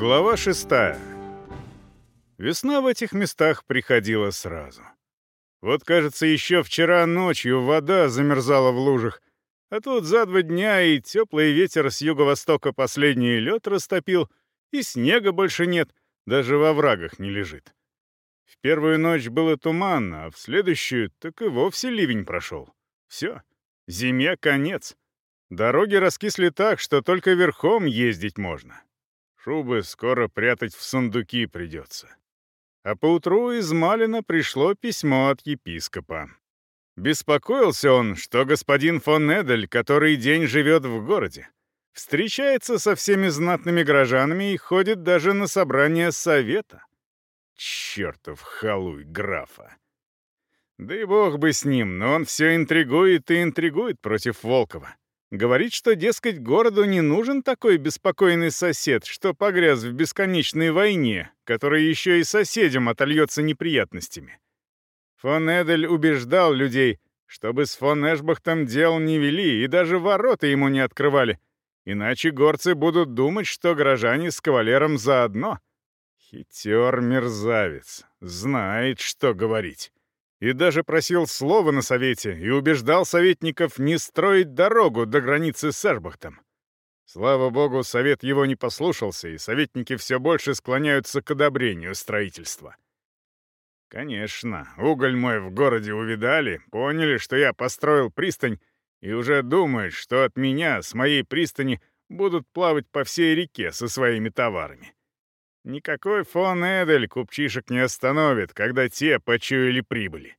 Глава шестая. Весна в этих местах приходила сразу. Вот, кажется, еще вчера ночью вода замерзала в лужах, а тут за два дня и теплый ветер с юго-востока последний лед растопил, и снега больше нет, даже во врагах не лежит. В первую ночь было туманно, а в следующую так и вовсе ливень прошел. Все, зиме конец. Дороги раскисли так, что только верхом ездить можно. Шубы скоро прятать в сундуки придется. А поутру из Малина пришло письмо от епископа. Беспокоился он, что господин фон Эдель который день живет в городе. Встречается со всеми знатными горожанами и ходит даже на собрание совета. Чертов халуй графа. Да и бог бы с ним, но он все интригует и интригует против Волкова. Говорит, что, дескать, городу не нужен такой беспокойный сосед, что погряз в бесконечной войне, которая еще и соседям отольется неприятностями. Фон Эдель убеждал людей, чтобы с фон Эшбахтом дел не вели и даже ворота ему не открывали, иначе горцы будут думать, что горожане с кавалером заодно. Хитер мерзавец, знает, что говорить и даже просил слова на совете и убеждал советников не строить дорогу до границы с Эрбахтом. Слава богу, совет его не послушался, и советники все больше склоняются к одобрению строительства. Конечно, уголь мой в городе увидали, поняли, что я построил пристань, и уже думают, что от меня, с моей пристани, будут плавать по всей реке со своими товарами. Никакой фон Эдель купчишек не остановит, когда те почуяли прибыли.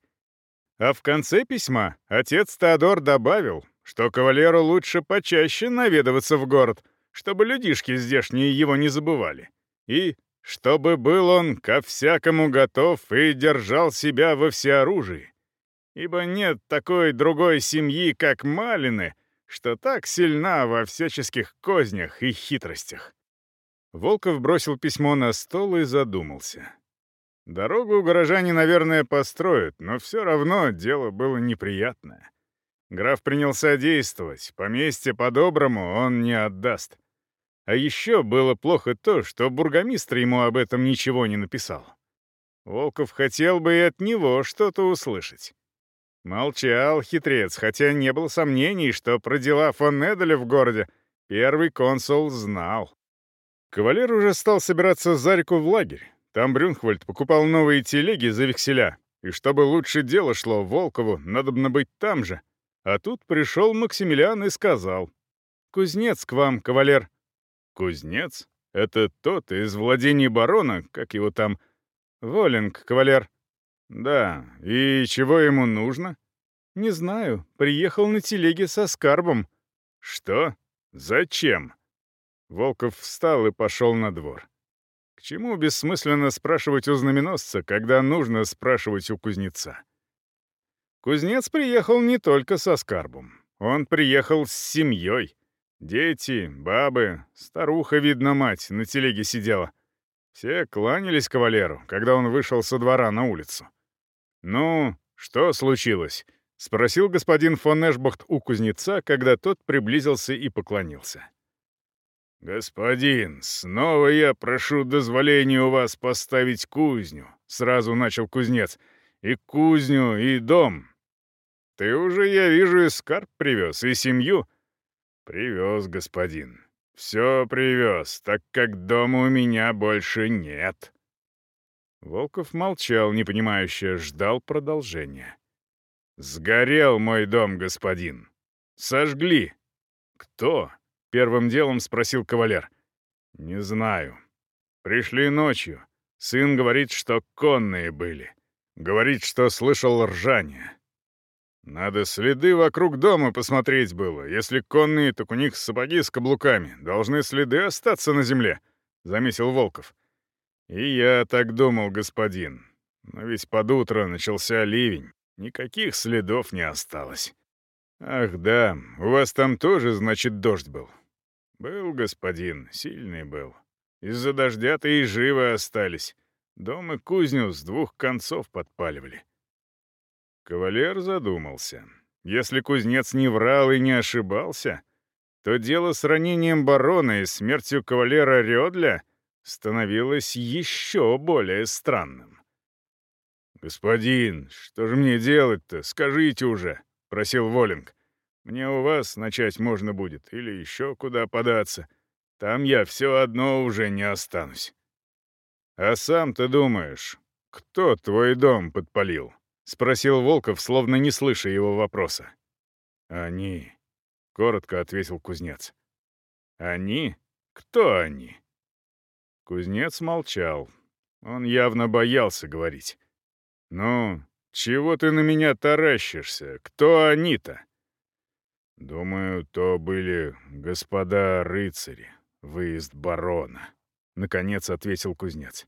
А в конце письма отец Теодор добавил, что кавалеру лучше почаще наведываться в город, чтобы людишки здешние его не забывали. И чтобы был он ко всякому готов и держал себя во всеоружии. Ибо нет такой другой семьи, как Малины, что так сильна во всяческих кознях и хитростях. Волков бросил письмо на стол и задумался. Дорогу горожане, наверное, построят, но все равно дело было неприятное. Граф принялся действовать, поместье по-доброму он не отдаст. А еще было плохо то, что бургомистр ему об этом ничего не написал. Волков хотел бы и от него что-то услышать. Молчал хитрец, хотя не было сомнений, что про дела фон Эделя в городе первый консул знал. Кавалер уже стал собираться за реку в лагерь. Там Брюнхвальд покупал новые телеги за векселя. И чтобы лучше дело шло Волкову, надо бы быть там же. А тут пришел Максимилиан и сказал. «Кузнец к вам, кавалер». «Кузнец? Это тот из владений барона, как его там...» «Волинг, кавалер». «Да, и чего ему нужно?» «Не знаю. Приехал на телеге со скарбом». «Что? Зачем?» Волков встал и пошел на двор. К чему бессмысленно спрашивать у знаменосца, когда нужно спрашивать у кузнеца? Кузнец приехал не только со скарбом. Он приехал с семьей. Дети, бабы, старуха, видно, мать, на телеге сидела. Все кланялись кавалеру, когда он вышел со двора на улицу. «Ну, что случилось?» — спросил господин фон Эшбахт у кузнеца, когда тот приблизился и поклонился. «Господин, снова я прошу дозволения у вас поставить кузню», — сразу начал кузнец. «И кузню, и дом. Ты уже, я вижу, и скарб привез, и семью». «Привез, господин. Все привез, так как дома у меня больше нет». Волков молчал, непонимающе, ждал продолжения. «Сгорел мой дом, господин. Сожгли. Кто?» Первым делом спросил кавалер. «Не знаю. Пришли ночью. Сын говорит, что конные были. Говорит, что слышал ржание. Надо следы вокруг дома посмотреть было. Если конные, так у них сапоги с каблуками. Должны следы остаться на земле», — заметил Волков. «И я так думал, господин. Но ведь под утро начался ливень. Никаких следов не осталось». «Ах да, у вас там тоже, значит, дождь был. «Был, господин, сильный был. Из-за дождя-то и живы остались. Дом и кузню с двух концов подпаливали». Кавалер задумался. Если кузнец не врал и не ошибался, то дело с ранением барона и смертью кавалера Рёдля становилось еще более странным. «Господин, что же мне делать-то? Скажите уже», — просил Волинг. «Мне у вас начать можно будет, или еще куда податься. Там я все одно уже не останусь». «А сам ты думаешь, кто твой дом подпалил?» — спросил Волков, словно не слыша его вопроса. «Они», — коротко ответил кузнец. «Они? Кто они?» Кузнец молчал. Он явно боялся говорить. «Ну, чего ты на меня таращишься? Кто они-то?» «Думаю, то были господа рыцари, выезд барона», — наконец ответил кузнец.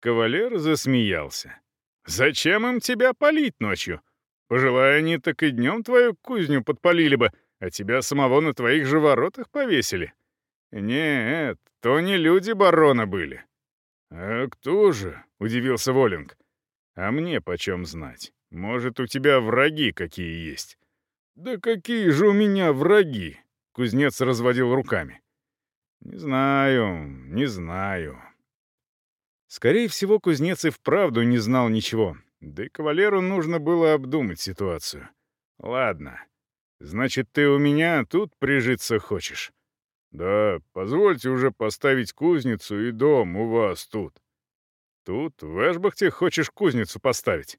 Кавалер засмеялся. «Зачем им тебя палить ночью? Пожелая они, так и днем твою кузню подпалили бы, а тебя самого на твоих же воротах повесили. Нет, то не люди барона были». «А кто же?» — удивился Волинг. А мне почем знать? Может, у тебя враги какие есть?» «Да какие же у меня враги?» — кузнец разводил руками. «Не знаю, не знаю». Скорее всего, кузнец и вправду не знал ничего, да и кавалеру нужно было обдумать ситуацию. «Ладно. Значит, ты у меня тут прижиться хочешь?» «Да, позвольте уже поставить кузницу и дом у вас тут», Тут, в Эшбахте, хочешь кузницу поставить?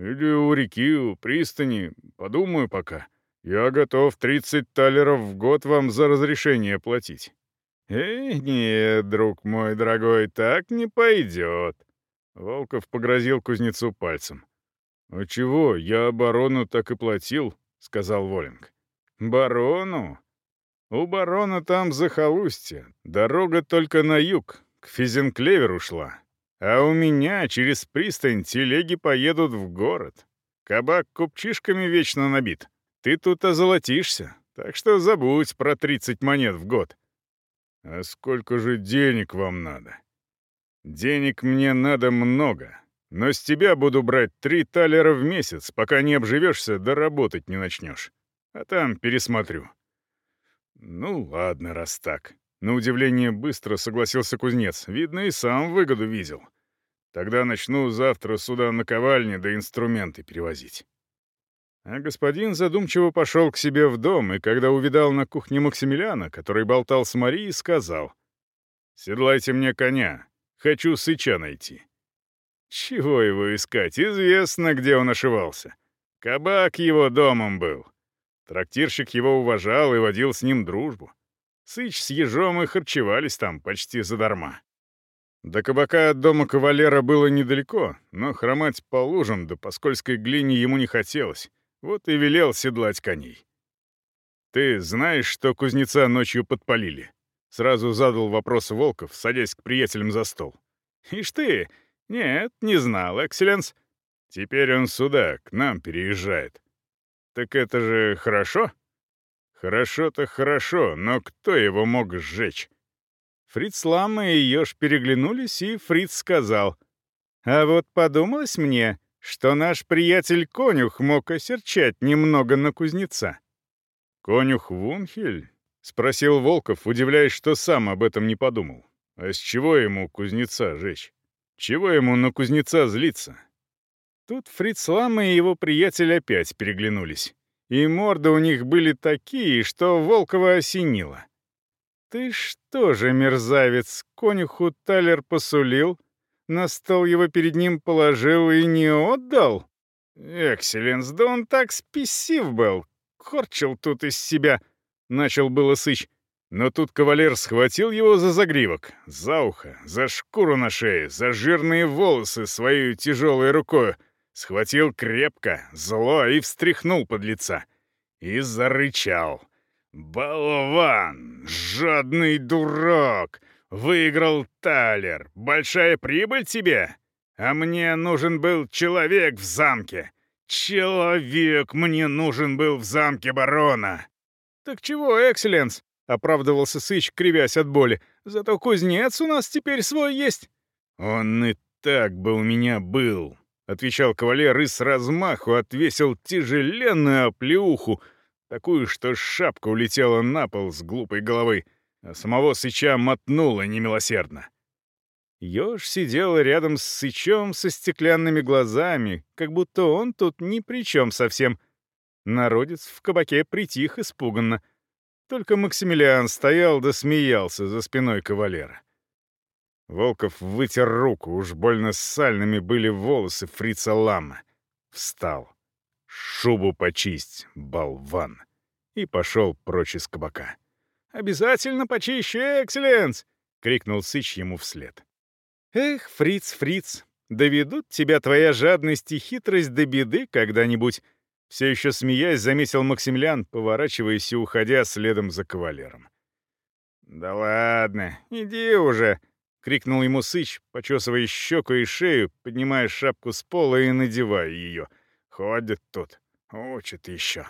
Или у реки, у пристани. Подумаю пока. Я готов 30 талеров в год вам за разрешение платить». «Эй, нет, друг мой дорогой, так не пойдет». Волков погрозил кузнецу пальцем. «А чего, я барону так и платил», — сказал Волинг. «Барону? У барона там захолустье. Дорога только на юг, к Физенклеверу шла. А у меня через пристань телеги поедут в город. Кабак купчишками вечно набит. Ты тут озолотишься, так что забудь про 30 монет в год. А сколько же денег вам надо? Денег мне надо много, но с тебя буду брать три талера в месяц, пока не обживешься да работать не начнешь. А там пересмотрю. Ну ладно, раз так. На удивление быстро согласился кузнец. Видно, и сам выгоду видел. Тогда начну завтра сюда на ковальне да инструменты перевозить. А господин задумчиво пошел к себе в дом, и когда увидал на кухне Максимилиана, который болтал с Марией, сказал, «Седлайте мне коня, хочу сыча найти». Чего его искать? Известно, где он ошивался. Кабак его домом был. Трактирщик его уважал и водил с ним дружбу. Сыч с ежом и харчевались там почти задарма. До кабака от дома кавалера было недалеко, но хромать по лужам да по скользкой глине ему не хотелось, вот и велел седлать коней. «Ты знаешь, что кузнеца ночью подпалили?» — сразу задал вопрос Волков, садясь к приятелям за стол. «Ишь ты! Нет, не знал, экселленс. Теперь он сюда, к нам переезжает. Так это же хорошо?» Хорошо-то хорошо, но кто его мог сжечь? Фриц Лама и Ёж переглянулись, и Фриц сказал. «А вот подумалось мне, что наш приятель-конюх мог осерчать немного на кузнеца». «Конюх Вунхель?» — спросил Волков, удивляясь, что сам об этом не подумал. «А с чего ему кузнеца жечь? Чего ему на кузнеца злиться?» Тут Фриц Лама и его приятель опять переглянулись и морды у них были такие, что Волкова осенило. «Ты что же, мерзавец, конюху талер посулил, на стол его перед ним положил и не отдал? Экселленс, да он так спесив был, корчил тут из себя», — начал было сыч. Но тут кавалер схватил его за загривок, за ухо, за шкуру на шее, за жирные волосы своей тяжелой рукой, Схватил крепко, зло и встряхнул под лица. И зарычал. «Болван! Жадный дурак! Выиграл талер! Большая прибыль тебе? А мне нужен был человек в замке! Человек мне нужен был в замке барона!» «Так чего, экселленс?» — оправдывался Сыч, кривясь от боли. «Зато кузнец у нас теперь свой есть». «Он и так бы у меня был», отвечал кавалер и с размаху отвесил тяжеленную оплеуху, такую, что шапка улетела на пол с глупой головы. а самого Сыча мотнуло немилосердно. Ёж сидел рядом с Сычом со стеклянными глазами, как будто он тут ни при чем совсем. Народец в кабаке притих испуганно. Только Максимилиан стоял да смеялся за спиной кавалера. Волков вытер руку, уж больно сальными были волосы фрица Лама. Встал. «Шубу почисть, болван!» И пошел прочь из кабака. «Обязательно почище, экселленс!» — крикнул Сыч ему вслед. «Эх, фриц, фриц, доведут тебя твоя жадность и хитрость до беды когда-нибудь!» Все еще смеясь, заметил Максимилиан, поворачиваясь и уходя следом за кавалером. «Да ладно, иди уже!» — крикнул ему Сыч, почесывая щеку и шею, поднимая шапку с пола и надевая ее. «Ходит тут, учит еще».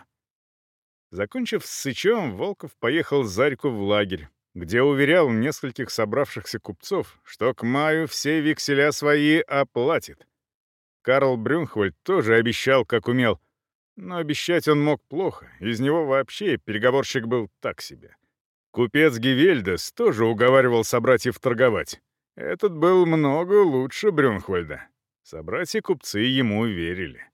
Закончив с Сычом, Волков поехал Зарьку в лагерь, где уверял нескольких собравшихся купцов, что к маю все векселя свои оплатит. Карл Брюнхвальд тоже обещал, как умел. Но обещать он мог плохо, из него вообще переговорщик был так себе. Купец Гевельдес тоже уговаривал собратьев торговать. Этот был много лучше Брюнхвальда. Собратья-купцы ему верили.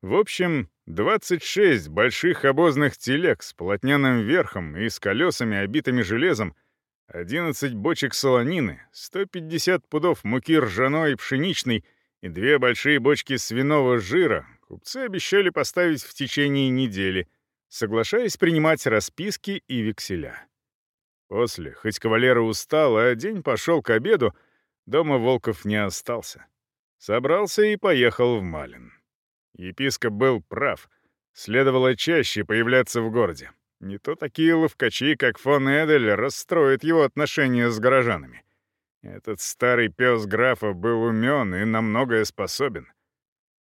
В общем, 26 больших обозных телег с полотняным верхом и с колесами, обитыми железом, 11 бочек солонины, 150 пудов муки ржаной и пшеничной и две большие бочки свиного жира купцы обещали поставить в течение недели, соглашаясь принимать расписки и векселя. После, хоть кавалера устал, а день пошел к обеду, дома Волков не остался. Собрался и поехал в Малин. Епископ был прав. Следовало чаще появляться в городе. Не то такие ловкачи, как фон Эдель, расстроят его отношения с горожанами. Этот старый пес графа был умен и на многое способен.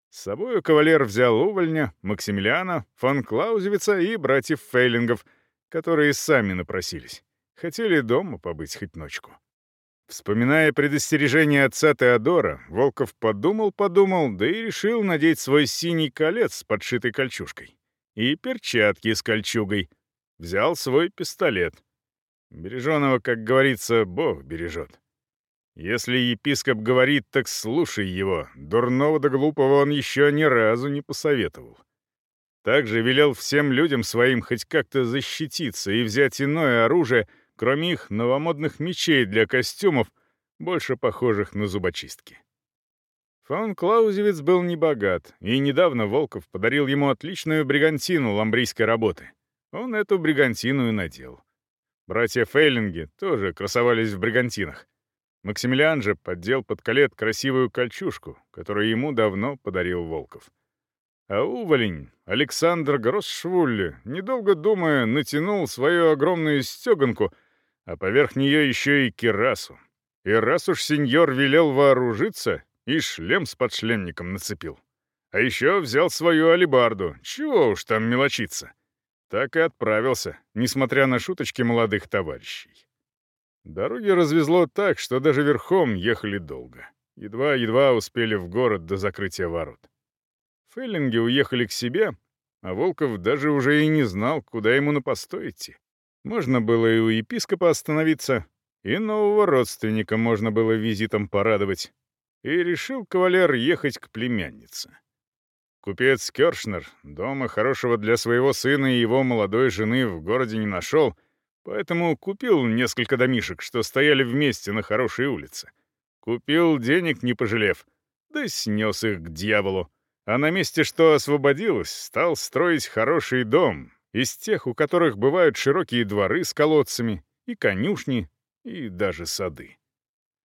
С собою кавалер взял увольня, Максимилиана, фон Клаузевица и братьев Фейлингов, которые сами напросились. Хотели дома побыть хоть ночку. Вспоминая предостережение отца Теодора, Волков подумал-подумал, да и решил надеть свой синий колец с подшитой кольчужкой. И перчатки с кольчугой. Взял свой пистолет. Береженого, как говорится, Бог бережет. Если епископ говорит, так слушай его. Дурного да глупого он еще ни разу не посоветовал. Также велел всем людям своим хоть как-то защититься и взять иное оружие, кроме их новомодных мечей для костюмов, больше похожих на зубочистки. Фон Клаузевиц был небогат, и недавно Волков подарил ему отличную бригантину ламбрийской работы. Он эту бригантину и надел. Братья Фейлинги тоже красовались в бригантинах. Максимилиан же поддел под колет красивую кольчужку, которую ему давно подарил Волков. А уволень, Александр Гроссшвулли, недолго думая, натянул свою огромную стеганку — а поверх нее еще и кирасу. И раз уж сеньор велел вооружиться, и шлем с подшлемником нацепил. А еще взял свою алибарду, чего уж там мелочиться. Так и отправился, несмотря на шуточки молодых товарищей. Дороги развезло так, что даже верхом ехали долго. Едва-едва успели в город до закрытия ворот. Феллинги уехали к себе, а Волков даже уже и не знал, куда ему на постой идти. Можно было и у епископа остановиться, и нового родственника можно было визитом порадовать. И решил кавалер ехать к племяннице. Купец Кёршнер дома хорошего для своего сына и его молодой жены в городе не нашел, поэтому купил несколько домишек, что стояли вместе на хорошей улице. Купил денег, не пожалев, да снес их к дьяволу. А на месте, что освободилось, стал строить хороший дом, из тех, у которых бывают широкие дворы с колодцами, и конюшни, и даже сады.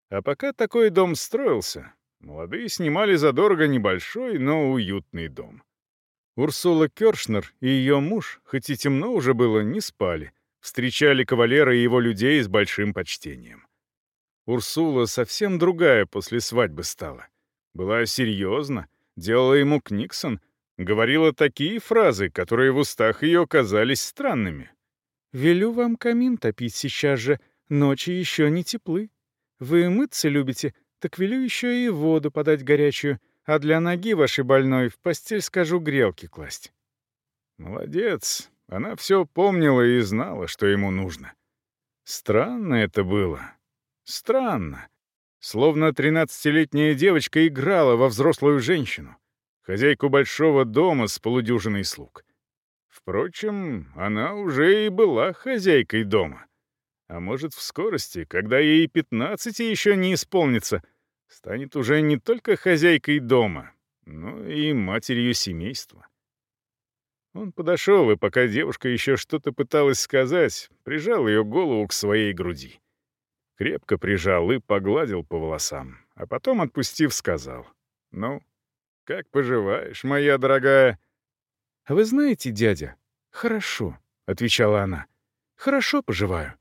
А пока такой дом строился, молодые снимали задорого небольшой, но уютный дом. Урсула Кёршнер и ее муж, хоть и темно уже было, не спали, встречали кавалера и его людей с большим почтением. Урсула совсем другая после свадьбы стала. Была серьезна, делала ему книксон — Говорила такие фразы, которые в устах ее казались странными. «Велю вам камин топить сейчас же, ночи еще не теплы. Вы мыться любите, так велю еще и воду подать горячую, а для ноги вашей больной в постель скажу грелки класть». Молодец, она все помнила и знала, что ему нужно. Странно это было. Странно. Словно тринадцатилетняя девочка играла во взрослую женщину, хозяйку большого дома с полудюжиной слуг. Впрочем, она уже и была хозяйкой дома. А может, в скорости, когда ей пятнадцати еще не исполнится, станет уже не только хозяйкой дома, но и матерью семейства. Он подошел, и пока девушка еще что-то пыталась сказать, прижал ее голову к своей груди. Крепко прижал и погладил по волосам, а потом, отпустив, сказал. «Ну, как поживаешь, моя дорогая?» «А вы знаете, дядя, хорошо», — отвечала она. «Хорошо поживаю.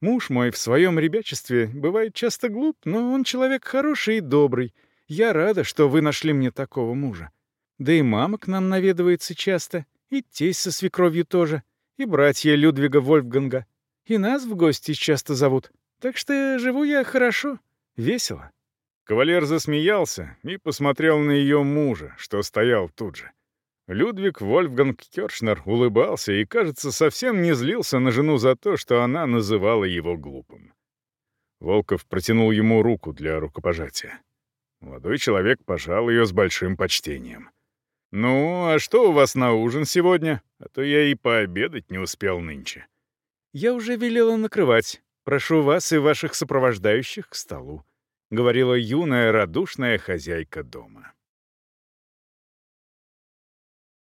Муж мой в своем ребячестве бывает часто глуп, но он человек хороший и добрый. Я рада, что вы нашли мне такого мужа. Да и мама к нам наведывается часто, и тесть со свекровью тоже, и братья Людвига Вольфганга. И нас в гости часто зовут. Так что живу я хорошо, весело». Кавалер засмеялся и посмотрел на ее мужа, что стоял тут же. Людвиг Вольфганг Кершнер улыбался и, кажется, совсем не злился на жену за то, что она называла его глупым. Волков протянул ему руку для рукопожатия. Молодой человек пожал ее с большим почтением. «Ну, а что у вас на ужин сегодня? А то я и пообедать не успел нынче». «Я уже велела накрывать. Прошу вас и ваших сопровождающих к столу», — говорила юная радушная хозяйка дома.